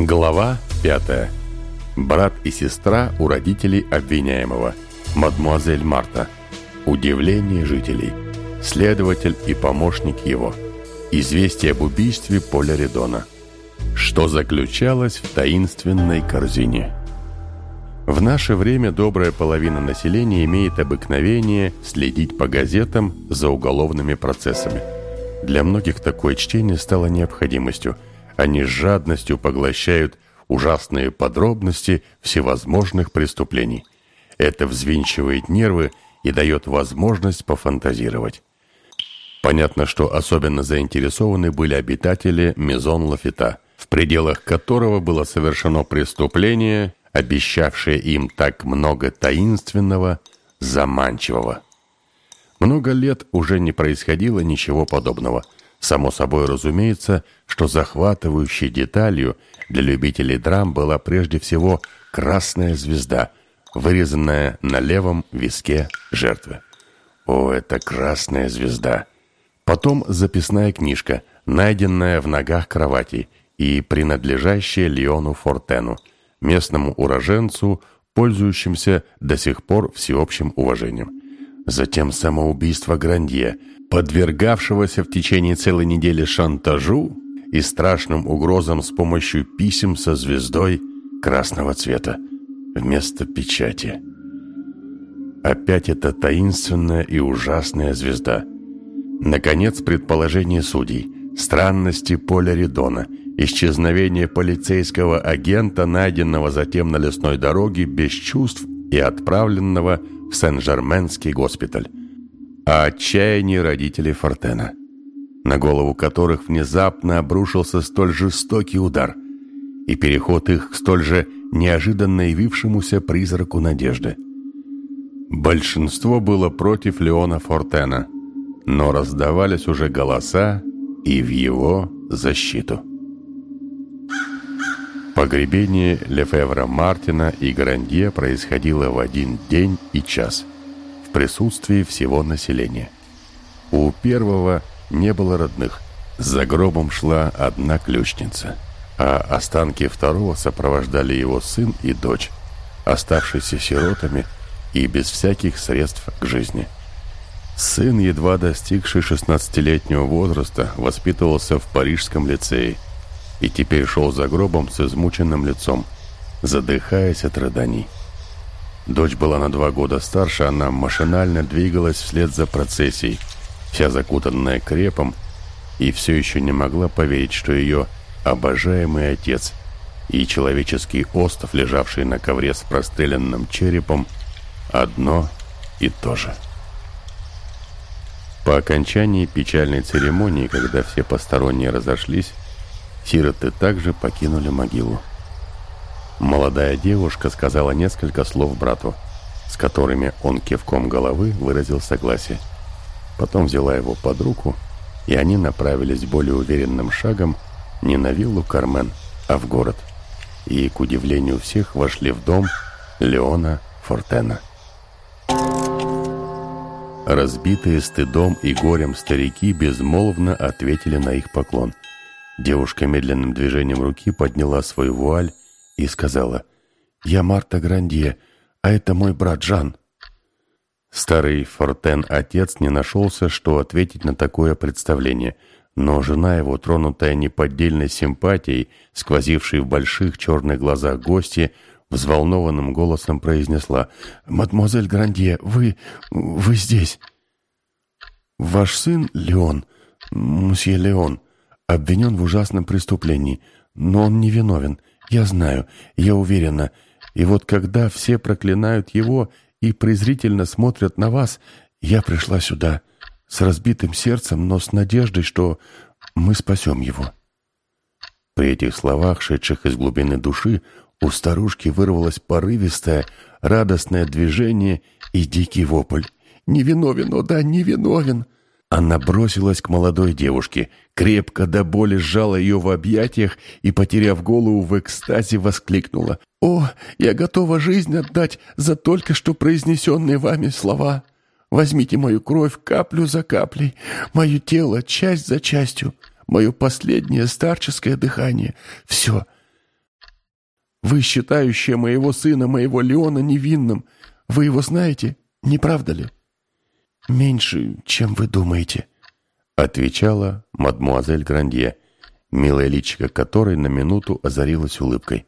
Глава 5. Брат и сестра у родителей обвиняемого. Мадмуазель Марта. Удивление жителей. Следователь и помощник его. Известие об убийстве Поля Редона. Что заключалось в таинственной корзине? В наше время добрая половина населения имеет обыкновение следить по газетам за уголовными процессами. Для многих такое чтение стало необходимостью – они с жадностью поглощают ужасные подробности всевозможных преступлений. Это взвинчивает нервы и дает возможность пофантазировать. Понятно, что особенно заинтересованы были обитатели Мезон Лафита, в пределах которого было совершено преступление, обещавшее им так много таинственного, заманчивого. Много лет уже не происходило ничего подобного – Само собой разумеется, что захватывающей деталью для любителей драм была прежде всего красная звезда, вырезанная на левом виске жертвы. О, это красная звезда! Потом записная книжка, найденная в ногах кровати и принадлежащая Леону Фортену, местному уроженцу, пользующимся до сих пор всеобщим уважением. Затем самоубийство Грандье – подвергавшегося в течение целой недели шантажу и страшным угрозам с помощью писем со звездой красного цвета вместо печати. Опять эта таинственная и ужасная звезда. Наконец, предположение судей. Странности поля Ридона. Исчезновение полицейского агента, найденного затем на лесной дороге без чувств и отправленного в Сен-Жерменский госпиталь о отчаянии родителей Фортена, на голову которых внезапно обрушился столь жестокий удар и переход их к столь же неожиданно явившемуся призраку надежды. Большинство было против Леона Фортена, но раздавались уже голоса и в его защиту. Погребение Лефевра Мартина и Грандье происходило в один день и час – в присутствии всего населения. У первого не было родных. За гробом шла одна ключница, а останки второго сопровождали его сын и дочь, оставшиеся сиротами и без всяких средств к жизни. Сын, едва достигший 16-летнего возраста, воспитывался в парижском лицее и теперь шел за гробом с измученным лицом, задыхаясь от рыданий. Дочь была на два года старше, она машинально двигалась вслед за процессией, вся закутанная крепом, и все еще не могла поверить, что ее обожаемый отец и человеческий остов, лежавший на ковре с простреленным черепом, одно и то же. По окончании печальной церемонии, когда все посторонние разошлись, сироты также покинули могилу. Молодая девушка сказала несколько слов брату, с которыми он кивком головы выразил согласие. Потом взяла его под руку, и они направились более уверенным шагом не на виллу Кармен, а в город. И, к удивлению всех, вошли в дом Леона Фортена. Разбитые стыдом и горем старики безмолвно ответили на их поклон. Девушка медленным движением руки подняла свою вуаль и сказала, «Я Марта Грандье, а это мой брат Жан». Старый Фортен-отец не нашелся, что ответить на такое представление, но жена его, тронутая неподдельной симпатией, сквозившей в больших черных глазах гости, взволнованным голосом произнесла, «Мадемуазель Грандье, вы... вы здесь?» «Ваш сын Леон, мсье Леон, обвинен в ужасном преступлении, но он невиновен. Я знаю, я уверена. И вот когда все проклинают его и презрительно смотрят на вас, я пришла сюда с разбитым сердцем, но с надеждой, что мы спасем его». При этих словах, шедших из глубины души, у старушки вырвалось порывистое, радостное движение и дикий вопль. «Невиновен, о да, невиновен!» Она бросилась к молодой девушке, крепко до боли сжала ее в объятиях и, потеряв голову в экстазе, воскликнула. «О, я готова жизнь отдать за только что произнесенные вами слова! Возьмите мою кровь каплю за каплей, мое тело часть за частью, мое последнее старческое дыхание. Все, Вы, считающая моего сына, моего Леона, невинным, вы его знаете, не правда ли?» «Меньше, чем вы думаете», — отвечала мадмуазель Грандье, милая личико которой на минуту озарилась улыбкой.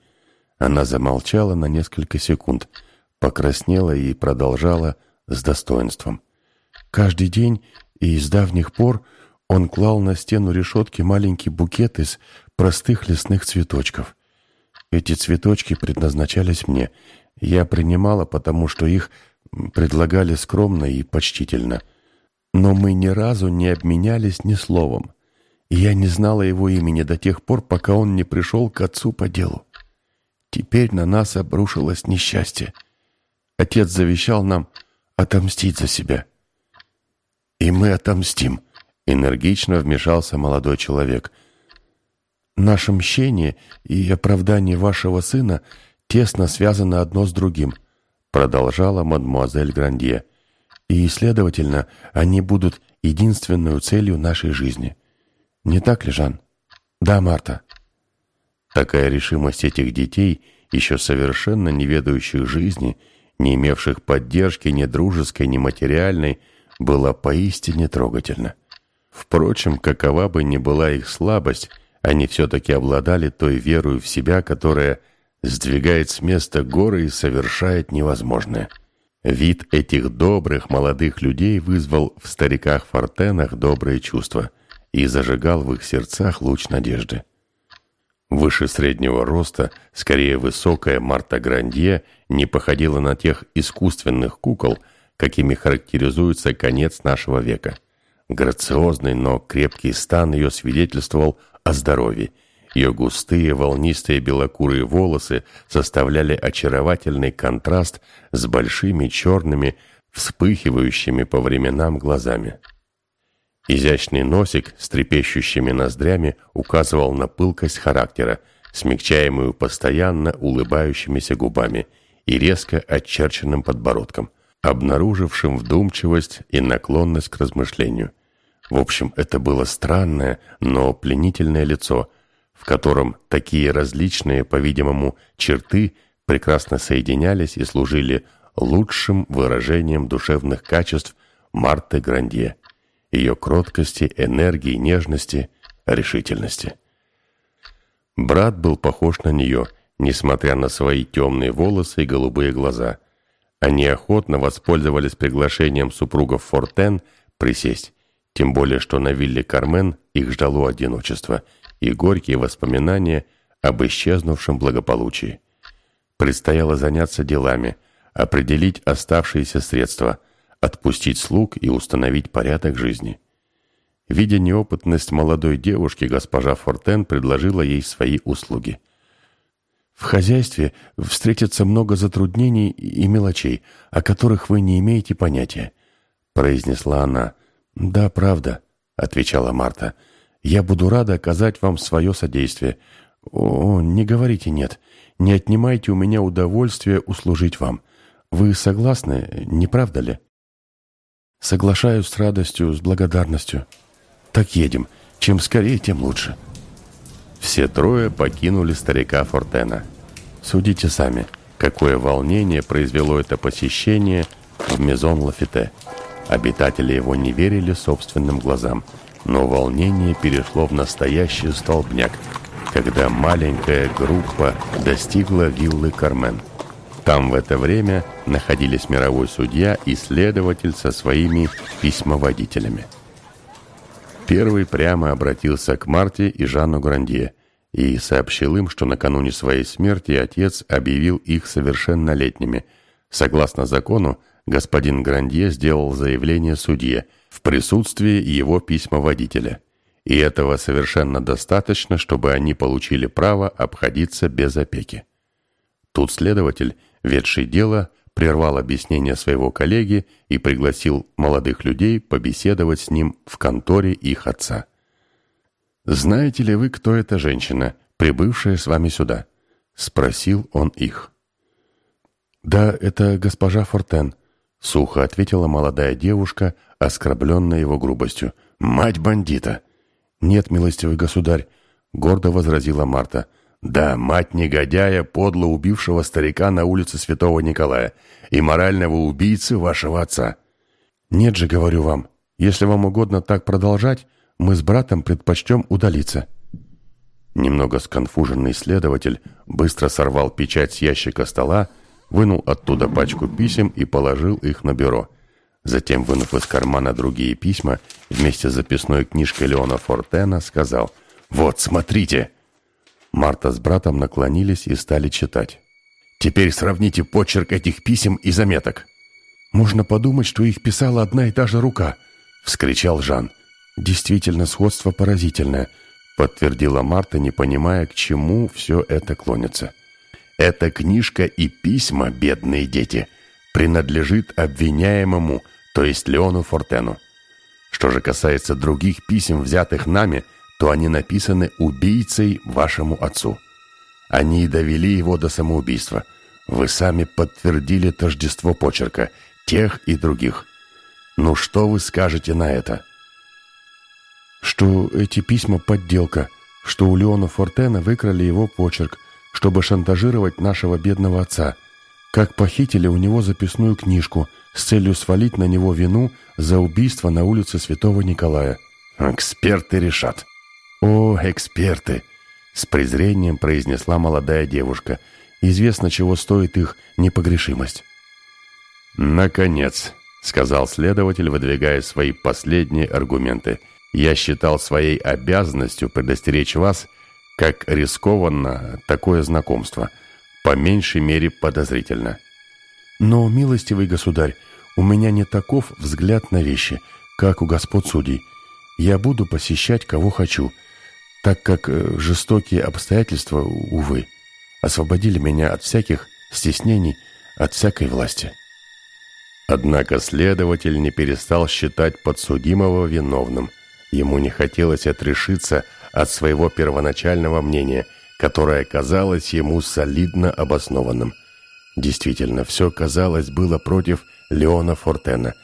Она замолчала на несколько секунд, покраснела и продолжала с достоинством. Каждый день и с давних пор он клал на стену решетки маленький букет из простых лесных цветочков. Эти цветочки предназначались мне. Я принимала, потому что их предлагали скромно и почтительно. Но мы ни разу не обменялись ни словом. И я не знала его имени до тех пор, пока он не пришел к отцу по делу. Теперь на нас обрушилось несчастье. Отец завещал нам отомстить за себя. «И мы отомстим», — энергично вмешался молодой человек. «Наше мщение и оправдание вашего сына тесно связаны одно с другим», — продолжала мадмуазель Грандье. «И, следовательно, они будут единственной целью нашей жизни. Не так ли, Жан?» «Да, Марта». Такая решимость этих детей, еще совершенно не ведающих жизни, не имевших поддержки ни дружеской, ни материальной, была поистине трогательна. Впрочем, какова бы ни была их слабость, они все-таки обладали той верой в себя, которая сдвигает с места горы и совершает невозможное. Вид этих добрых молодых людей вызвал в стариках-фортенах добрые чувства и зажигал в их сердцах луч надежды. Выше среднего роста, скорее высокая Марта Грандье не походила на тех искусственных кукол, какими характеризуется конец нашего века. Грациозный, но крепкий стан ее свидетельствовал о здоровье. Ее густые, волнистые белокурые волосы составляли очаровательный контраст с большими черными, вспыхивающими по временам глазами. Изящный носик с трепещущими ноздрями указывал на пылкость характера, смягчаемую постоянно улыбающимися губами и резко очерченным подбородком – обнаружившим вдумчивость и наклонность к размышлению. В общем, это было странное, но пленительное лицо, в котором такие различные, по-видимому, черты прекрасно соединялись и служили лучшим выражением душевных качеств Марты Грандье, ее кроткости, энергии, нежности, решительности. Брат был похож на нее, несмотря на свои темные волосы и голубые глаза – они охотно воспользовались приглашением супругов Фортен присесть, тем более что на вилле Кармен их ждало одиночество и горькие воспоминания об исчезнувшем благополучии. Предстояло заняться делами, определить оставшиеся средства, отпустить слуг и установить порядок жизни. Видя неопытность молодой девушки, госпожа Фортен предложила ей свои услуги – в хозяйстве встретится много затруднений и мелочей, о которых вы не имеете понятия», — произнесла она. «Да, правда», — отвечала Марта. «Я буду рада оказать вам свое содействие. О, не говорите «нет». Не отнимайте у меня удовольствие услужить вам. Вы согласны, не правда ли?» «Соглашаюсь с радостью, с благодарностью. Так едем. Чем скорее, тем лучше». Все трое покинули старика Фортена. Судите сами, какое волнение произвело это посещение в Мезон Лафите. Обитатели его не верили собственным глазам, но волнение перешло в настоящий столбняк, когда маленькая группа достигла виллы Кармен. Там в это время находились мировой судья и следователь со своими письмоводителями. Первый прямо обратился к Марте и Жанну Грандье и сообщил им, что накануне своей смерти отец объявил их совершеннолетними. Согласно закону, господин Грандье сделал заявление судье в присутствии его письмоводителя. И этого совершенно достаточно, чтобы они получили право обходиться без опеки. Тут следователь, ведший дело, прервал объяснение своего коллеги и пригласил молодых людей побеседовать с ним в конторе их отца. «Знаете ли вы, кто эта женщина, прибывшая с вами сюда?» — спросил он их. «Да, это госпожа Фортен», — сухо ответила молодая девушка, оскорбленная его грубостью. «Мать бандита!» «Нет, милостивый государь», — гордо возразила Марта. Да, мать негодяя, подло убившего старика на улице Святого Николая и морального убийцы вашего отца. Нет же, говорю вам, если вам угодно так продолжать, мы с братом предпочтем удалиться. Немного сконфуженный следователь быстро сорвал печать с ящика стола, вынул оттуда пачку писем и положил их на бюро. Затем, вынув из кармана другие письма, вместе с записной книжкой Леона Фортена, сказал «Вот, смотрите!» Марта с братом наклонились и стали читать. «Теперь сравните почерк этих писем и заметок». «Можно подумать, что их писала одна и та же рука», — вскричал Жан. «Действительно, сходство поразительное», — подтвердила Марта, не понимая, к чему все это клонится. «Эта книжка и письма, бедные дети, принадлежит обвиняемому, то есть Леону Фортену. Что же касается других писем, взятых нами, — то они написаны убийцей вашему отцу. Они довели его до самоубийства. Вы сами подтвердили тождество почерка, тех и других. Ну что вы скажете на это? Что эти письма — подделка, что у Леона Фортена выкрали его почерк, чтобы шантажировать нашего бедного отца, как похитили у него записную книжку с целью свалить на него вину за убийство на улице Святого Николая. Эксперты решат. «О, эксперты!» — с презрением произнесла молодая девушка. «Известно, чего стоит их непогрешимость». «Наконец!» — сказал следователь, выдвигая свои последние аргументы. «Я считал своей обязанностью предостеречь вас, как рискованно такое знакомство, по меньшей мере подозрительно». «Но, милостивый государь, у меня не таков взгляд на вещи, как у господ судей. Я буду посещать, кого хочу» так как э, жестокие обстоятельства, увы, освободили меня от всяких стеснений, от всякой власти. Однако следователь не перестал считать подсудимого виновным. Ему не хотелось отрешиться от своего первоначального мнения, которое казалось ему солидно обоснованным. Действительно, все, казалось, было против Леона Фортена.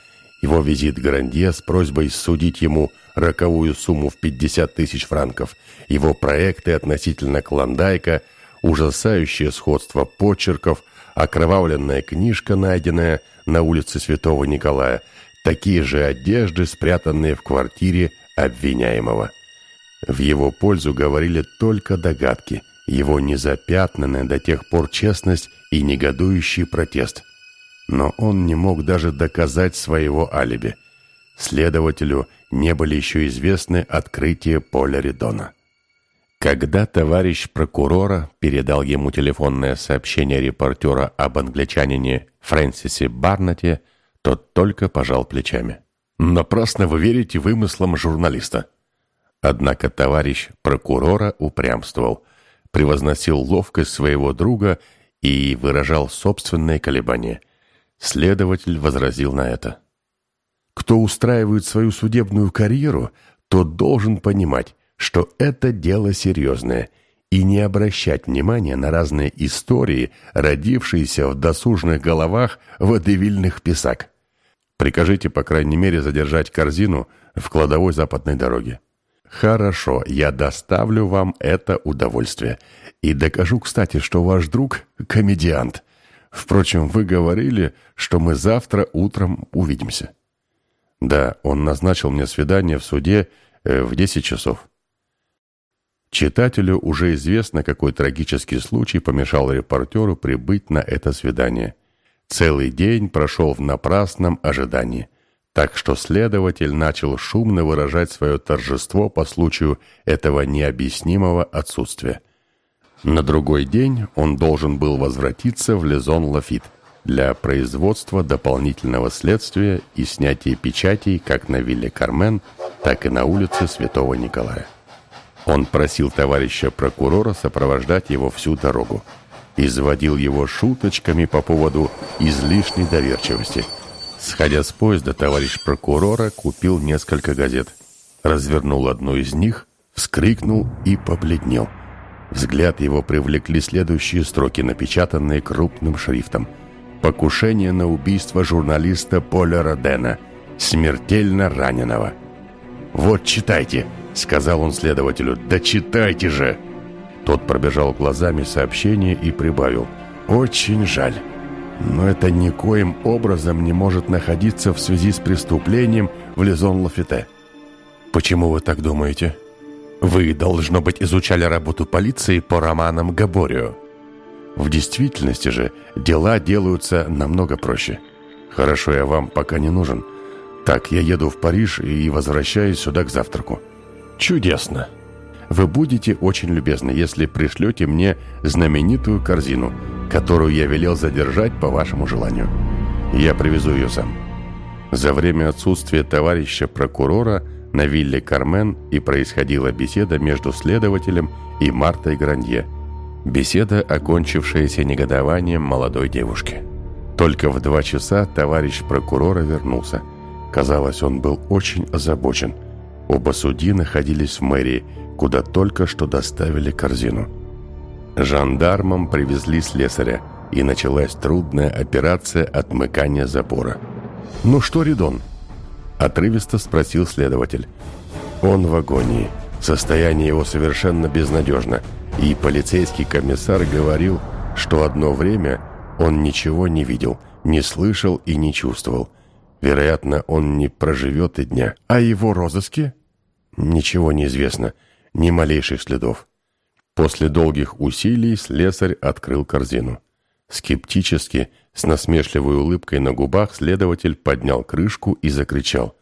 Его визит Грандье с просьбой судить ему – роковую сумму в 50 тысяч франков, его проекты относительно Клондайка, ужасающее сходство почерков, окровавленная книжка, найденная на улице Святого Николая, такие же одежды, спрятанные в квартире обвиняемого. В его пользу говорили только догадки, его незапятнанная до тех пор честность и негодующий протест. Но он не мог даже доказать своего алиби – Следователю не были еще известны открытия Поля Ридона. Когда товарищ прокурора передал ему телефонное сообщение репортера об англичанине Фрэнсисе Барнете, тот только пожал плечами. «Напрасно вы верите вымыслам журналиста». Однако товарищ прокурора упрямствовал, превозносил ловкость своего друга и выражал собственные колебания. Следователь возразил на это. Кто устраивает свою судебную карьеру, тот должен понимать, что это дело серьезное, и не обращать внимания на разные истории, родившиеся в досужных головах водевильных писак. Прикажите, по крайней мере, задержать корзину в кладовой западной дороге. Хорошо, я доставлю вам это удовольствие. И докажу, кстати, что ваш друг — комедиант. Впрочем, вы говорили, что мы завтра утром увидимся. Да, он назначил мне свидание в суде э, в 10 часов. Читателю уже известно, какой трагический случай помешал репортеру прибыть на это свидание. Целый день прошел в напрасном ожидании, так что следователь начал шумно выражать свое торжество по случаю этого необъяснимого отсутствия. На другой день он должен был возвратиться в Лезон-Лафит – для производства дополнительного следствия и снятия печатей как на вилле Кармен, так и на улице Святого Николая. Он просил товарища прокурора сопровождать его всю дорогу. Изводил его шуточками по поводу излишней доверчивости. Сходя с поезда, товарищ прокурора купил несколько газет. Развернул одну из них, вскрикнул и побледнел. Взгляд его привлекли следующие строки, напечатанные крупным шрифтом – Покушение на убийство журналиста Поля Родена, смертельно раненого. «Вот читайте», — сказал он следователю. «Да читайте же!» Тот пробежал глазами сообщение и прибавил. «Очень жаль, но это никоим образом не может находиться в связи с преступлением в Лизон-Лафите». «Почему вы так думаете?» «Вы, должно быть, изучали работу полиции по романам Габорио». В действительности же дела делаются намного проще. Хорошо, я вам пока не нужен. Так, я еду в Париж и возвращаюсь сюда к завтраку. Чудесно. Вы будете очень любезны, если пришлете мне знаменитую корзину, которую я велел задержать по вашему желанию. Я привезу ее сам. За время отсутствия товарища прокурора на вилле Кармен и происходила беседа между следователем и Мартой Гранье – Беседа, окончившаяся негодованием молодой девушки. Только в два часа товарищ прокурора вернулся. Казалось, он был очень озабочен. Оба судьи находились в мэрии, куда только что доставили корзину. Жандармам привезли слесаря, и началась трудная операция отмыкания запора. «Ну что, Ридон?» – отрывисто спросил следователь. «Он в агонии. Состояние его совершенно безнадежно – и полицейский комиссар говорил, что одно время он ничего не видел, не слышал и не чувствовал. Вероятно, он не проживет и дня. А его розыске? Ничего не известно, ни малейших следов. После долгих усилий слесарь открыл корзину. Скептически, с насмешливой улыбкой на губах, следователь поднял крышку и закричал.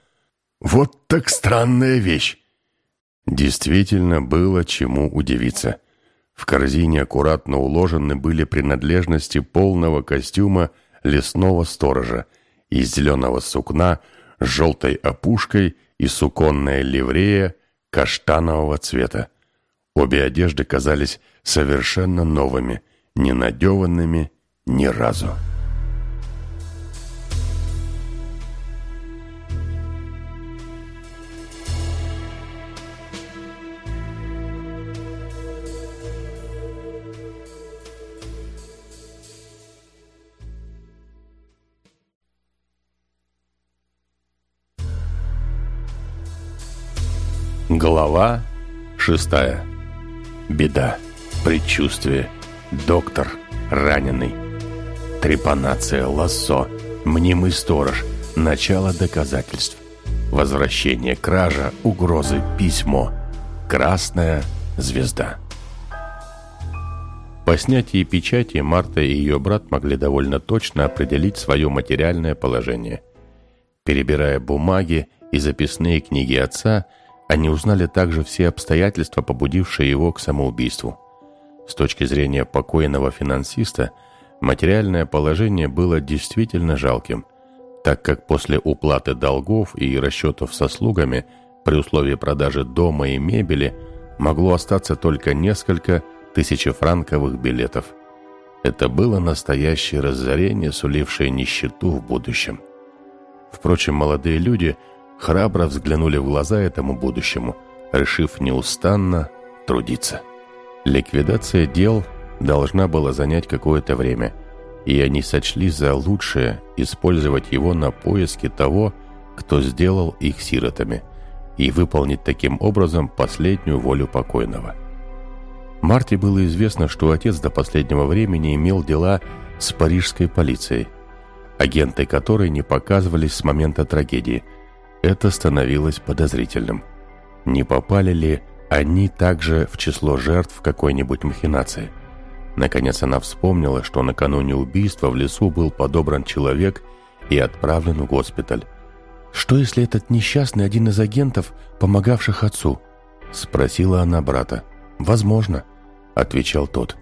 «Вот так странная вещь!» Действительно было чему удивиться. В корзине аккуратно уложены были принадлежности полного костюма лесного сторожа из зеленого сукна с желтой опушкой и суконная ливрея каштанового цвета. Обе одежды казались совершенно новыми, не надеванными ни разу. Глава шестая. Беда, предчувствие, доктор, раненый. Трепанация, лассо, мнимый сторож, начало доказательств. Возвращение, кража, угрозы, письмо. Красная звезда. По снятии печати Марта и ее брат могли довольно точно определить свое материальное положение. Перебирая бумаги и записные книги отца, они узнали также все обстоятельства, побудившие его к самоубийству. С точки зрения покойного финансиста, материальное положение было действительно жалким, так как после уплаты долгов и расчетов со слугами при условии продажи дома и мебели могло остаться только несколько тысячефранковых билетов. Это было настоящее разорение, сулившее нищету в будущем. Впрочем, молодые люди – храбро взглянули в глаза этому будущему, решив неустанно трудиться. Ликвидация дел должна была занять какое-то время, и они сочли за лучшее использовать его на поиски того, кто сделал их сиротами, и выполнить таким образом последнюю волю покойного. Марте было известно, что отец до последнего времени имел дела с парижской полицией, агенты которой не показывались с момента трагедии – это становилось подозрительным. Не попали ли они также в число жертв какой-нибудь махинации? Наконец она вспомнила, что накануне убийства в лесу был подобран человек и отправлен в госпиталь. «Что, если этот несчастный один из агентов, помогавших отцу?» — спросила она брата. «Возможно», — отвечал тот.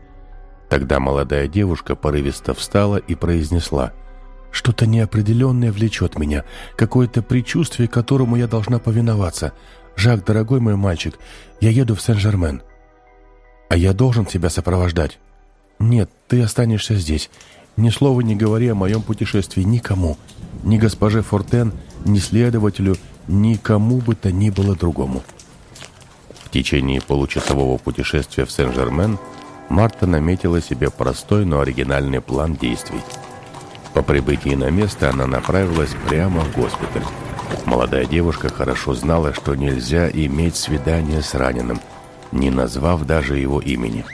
Тогда молодая девушка порывисто встала и произнесла — что-то неопределенное влечет меня, какое-то предчувствие, которому я должна повиноваться. Жак, дорогой мой мальчик, я еду в Сен-Жермен. А я должен тебя сопровождать? Нет, ты останешься здесь. Ни слова не говори о моем путешествии никому. Ни госпоже Фортен, ни следователю, никому бы то ни было другому. В течение получасового путешествия в Сен-Жермен Марта наметила себе простой, но оригинальный план действий – по прибытии на место она направилась прямо в госпиталь. Молодая девушка хорошо знала, что нельзя иметь свидание с раненым, не назвав даже его имени.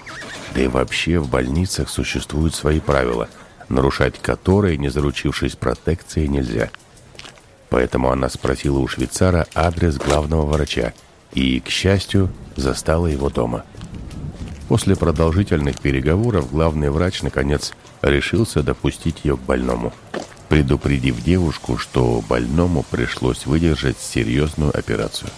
Да и вообще в больницах существуют свои правила, нарушать которые, не заручившись протекцией, нельзя. Поэтому она спросила у швейцара адрес главного врача и, к счастью, застала его дома. После продолжительных переговоров главный врач, наконец, решился допустить ее к больному, предупредив девушку, что больному пришлось выдержать серьезную операцию.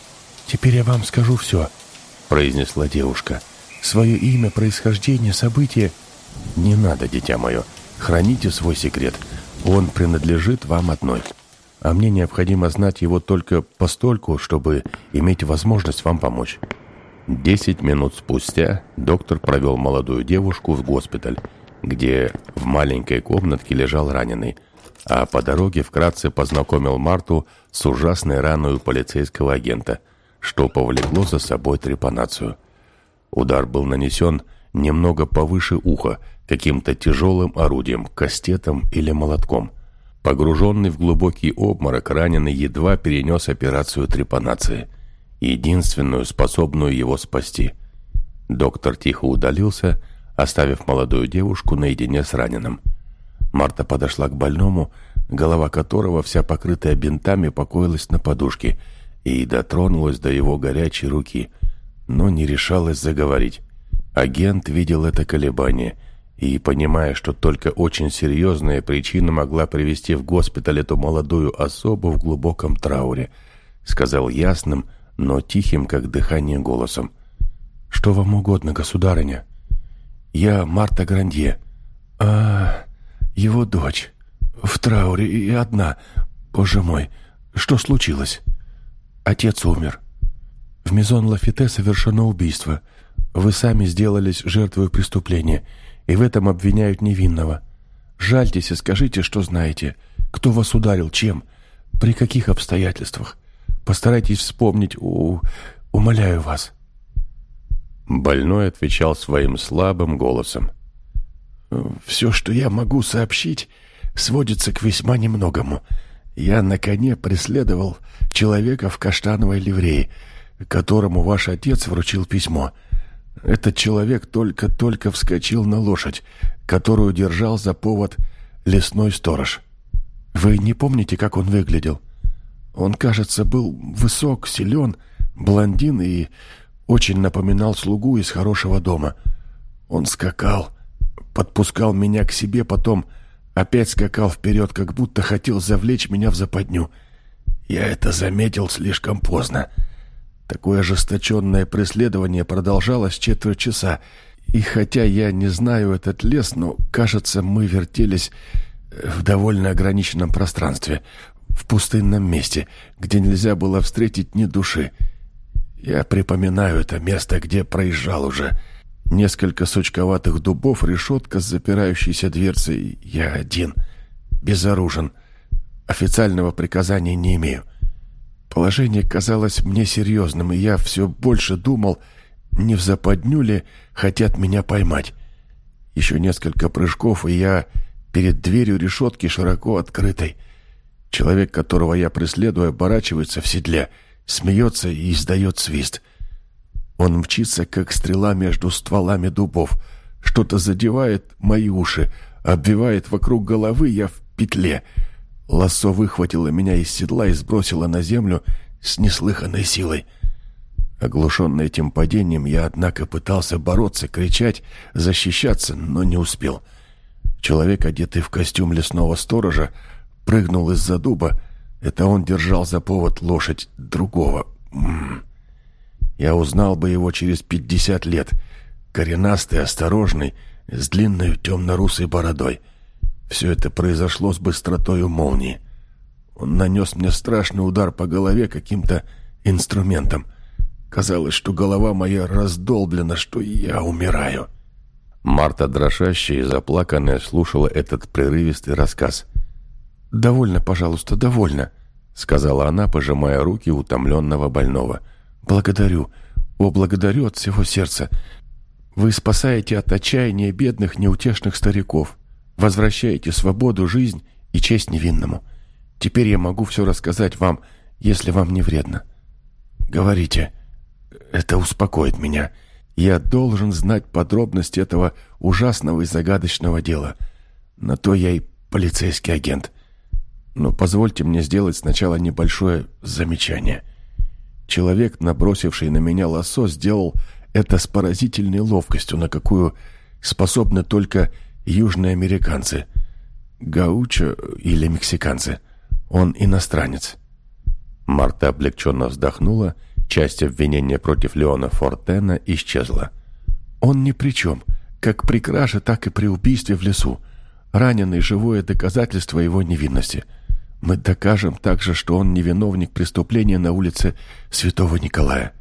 «Теперь я вам скажу все», — произнесла девушка. «Свое имя, происхождение, события...» «Не надо, дитя мое, храните свой секрет. Он принадлежит вам одной. А мне необходимо знать его только постольку, чтобы иметь возможность вам помочь». Десять минут спустя доктор провел молодую девушку в госпиталь, где в маленькой комнатке лежал раненый, а по дороге вкратце познакомил Марту с ужасной раной полицейского агента, что повлекло за собой трепанацию. Удар был нанесен немного повыше уха, каким-то тяжелым орудием, кастетом или молотком. Погруженный в глубокий обморок, раненый едва перенес операцию трепанации, единственную, способную его спасти. Доктор тихо удалился, оставив молодую девушку наедине с раненым. Марта подошла к больному, голова которого, вся покрытая бинтами, покоилась на подушке, и дотронулась до его горячей руки, но не решалась заговорить. Агент видел это колебание и, понимая, что только очень серьезная причина могла привести в госпиталь эту молодую особу в глубоком трауре, сказал ясным, но тихим, как дыхание, голосом. «Что вам угодно, государыня?» Я Марта Грандье. А, его дочь. В трауре и одна. Боже мой, что случилось? Отец умер. В Мезон Лафите совершено убийство. Вы сами сделались жертвой преступления, и в этом обвиняют невинного. Жальтесь и скажите, что знаете. Кто вас ударил, чем? При каких обстоятельствах? Постарайтесь вспомнить, у... умоляю вас». Больной отвечал своим слабым голосом. «Все, что я могу сообщить, сводится к весьма немногому. Я на коне преследовал человека в каштановой ливреи, которому ваш отец вручил письмо. Этот человек только-только вскочил на лошадь, которую держал за повод лесной сторож. Вы не помните, как он выглядел? Он, кажется, был высок, силен, блондин и очень напоминал слугу из хорошего дома. Он скакал, подпускал меня к себе, потом опять скакал вперед, как будто хотел завлечь меня в западню. Я это заметил слишком поздно. Такое ожесточенное преследование продолжалось четверть часа, и хотя я не знаю этот лес, но, кажется, мы вертелись в довольно ограниченном пространстве, в пустынном месте, где нельзя было встретить ни души. Я припоминаю это место, где проезжал уже. Несколько сучковатых дубов, решетка с запирающейся дверцей. Я один, безоружен. Официального приказания не имею. Положение казалось мне серьезным, и я все больше думал, не в западню ли хотят меня поймать. Еще несколько прыжков, и я перед дверью решетки широко открытой. Человек, которого я преследую, оборачивается в седле — смеется и издает свист. Он мчится, как стрела между стволами дубов. Что-то задевает мои уши, обвивает вокруг головы, я в петле. Лассо выхватило меня из седла и сбросило на землю с неслыханной силой. Оглушенный этим падением, я, однако, пытался бороться, кричать, защищаться, но не успел. Человек, одетый в костюм лесного сторожа, прыгнул из-за дуба, это он держал за повод лошадь другого. Я узнал бы его через пятьдесят лет. Коренастый, осторожный, с длинной темно-русой бородой. Все это произошло с быстротою молнии. Он нанес мне страшный удар по голове каким-то инструментом. Казалось, что голова моя раздолблена, что я умираю. Марта, дрожащая и заплаканная, слушала этот прерывистый рассказ. «Довольно, пожалуйста, довольно», — сказала она, пожимая руки утомленного больного. «Благодарю. О, благодарю от всего сердца. Вы спасаете от отчаяния бедных, неутешных стариков, возвращаете свободу, жизнь и честь невинному. Теперь я могу все рассказать вам, если вам не вредно. Говорите. Это успокоит меня. Я должен знать подробности этого ужасного и загадочного дела. На то я и полицейский агент. Но позвольте мне сделать сначала небольшое замечание. Человек, набросивший на меня лосо, сделал это с поразительной ловкостью, на какую способны только южные американцы, гаучо или мексиканцы. Он иностранец. Марта облегченно вздохнула, часть обвинения против Леона Фортена исчезла. «Он ни при чем, как при краже, так и при убийстве в лесу. Раненый — живое доказательство его невинности. Мы докажем также, что он не виновник преступления на улице Святого Николая».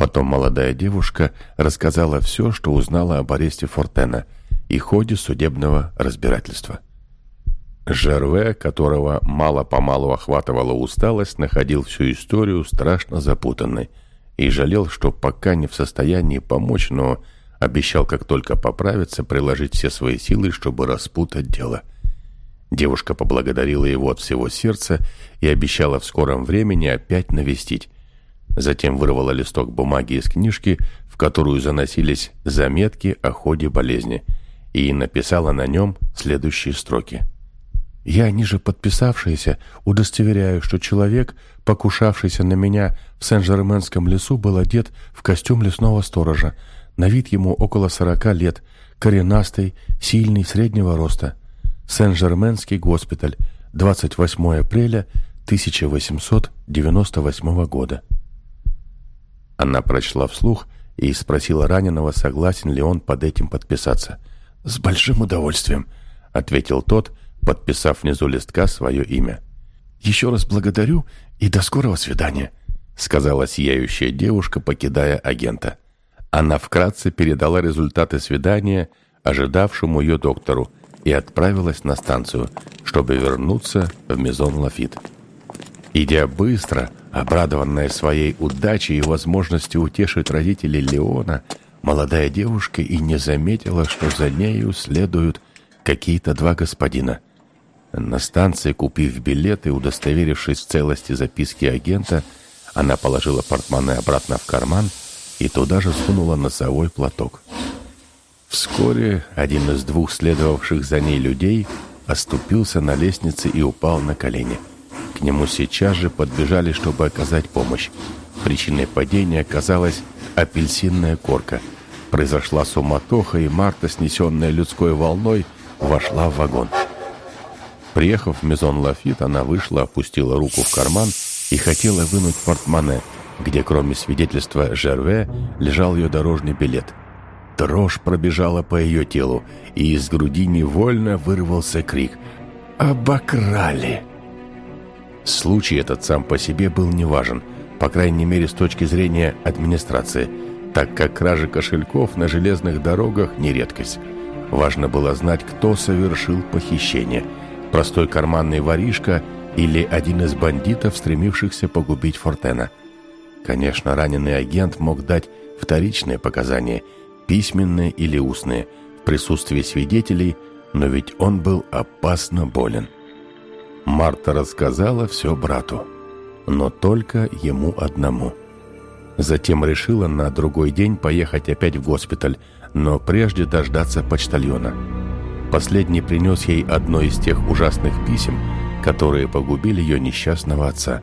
Потом молодая девушка рассказала все, что узнала об аресте Фортена и ходе судебного разбирательства. Жерве, которого мало-помалу охватывала усталость, находил всю историю страшно запутанной и жалел, что пока не в состоянии помочь, но обещал, как только поправится, приложить все свои силы, чтобы распутать дело. Девушка поблагодарила его от всего сердца и обещала в скором времени опять навестить, Затем вырвала листок бумаги из книжки, в которую заносились заметки о ходе болезни, и написала на нем следующие строки. «Я, ниже подписавшаяся, удостоверяю, что человек, покушавшийся на меня в Сен-Жерменском лесу, был одет в костюм лесного сторожа. На вид ему около сорока лет, коренастый, сильный, среднего роста. Сен-Жерменский госпиталь, 28 апреля 1898 года». Она прочла вслух и спросила раненого, согласен ли он под этим подписаться. «С большим удовольствием», — ответил тот, подписав внизу листка свое имя. «Еще раз благодарю и до скорого свидания», — сказала сияющая девушка, покидая агента. Она вкратце передала результаты свидания ожидавшему ее доктору и отправилась на станцию, чтобы вернуться в Мезон Лафит. Идя быстро, обрадованная своей удачей и возможностью утешить родителей Леона, молодая девушка и не заметила, что за нею следуют какие-то два господина. На станции, купив билет и удостоверившись в целости записки агента, она положила портмоне обратно в карман и туда же сунула носовой платок. Вскоре один из двух следовавших за ней людей оступился на лестнице и упал на колени. К нему сейчас же подбежали, чтобы оказать помощь. Причиной падения оказалась апельсинная корка. Произошла суматоха, и Марта, снесенная людской волной, вошла в вагон. Приехав в Мезон Лафит, она вышла, опустила руку в карман и хотела вынуть портмоне, где кроме свидетельства Жерве лежал ее дорожный билет. Дрожь пробежала по ее телу, и из груди невольно вырвался крик «Обокрали!». Случай этот сам по себе был неважен, по крайней мере с точки зрения администрации, так как кражи кошельков на железных дорогах не редкость. Важно было знать, кто совершил похищение – простой карманный воришка или один из бандитов, стремившихся погубить Фортена. Конечно, раненый агент мог дать вторичные показания, письменные или устные, в присутствии свидетелей, но ведь он был опасно болен. Марта рассказала все брату, но только ему одному. Затем решила на другой день поехать опять в госпиталь, но прежде дождаться почтальона. Последний принес ей одно из тех ужасных писем, которые погубили ее несчастного отца.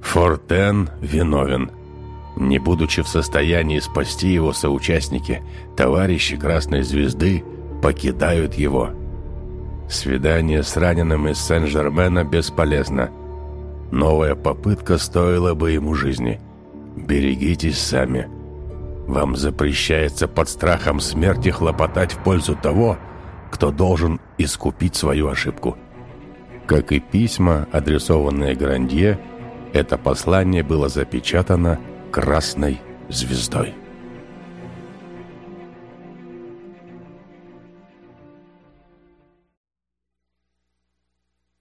Фортен виновен. Не будучи в состоянии спасти его соучастники, товарищи Красной Звезды покидают его – Свидание с раненым из Сен-Жермена бесполезно. Новая попытка стоила бы ему жизни. Берегитесь сами. Вам запрещается под страхом смерти хлопотать в пользу того, кто должен искупить свою ошибку. Как и письма, адресованные Грандье, это послание было запечатано красной звездой.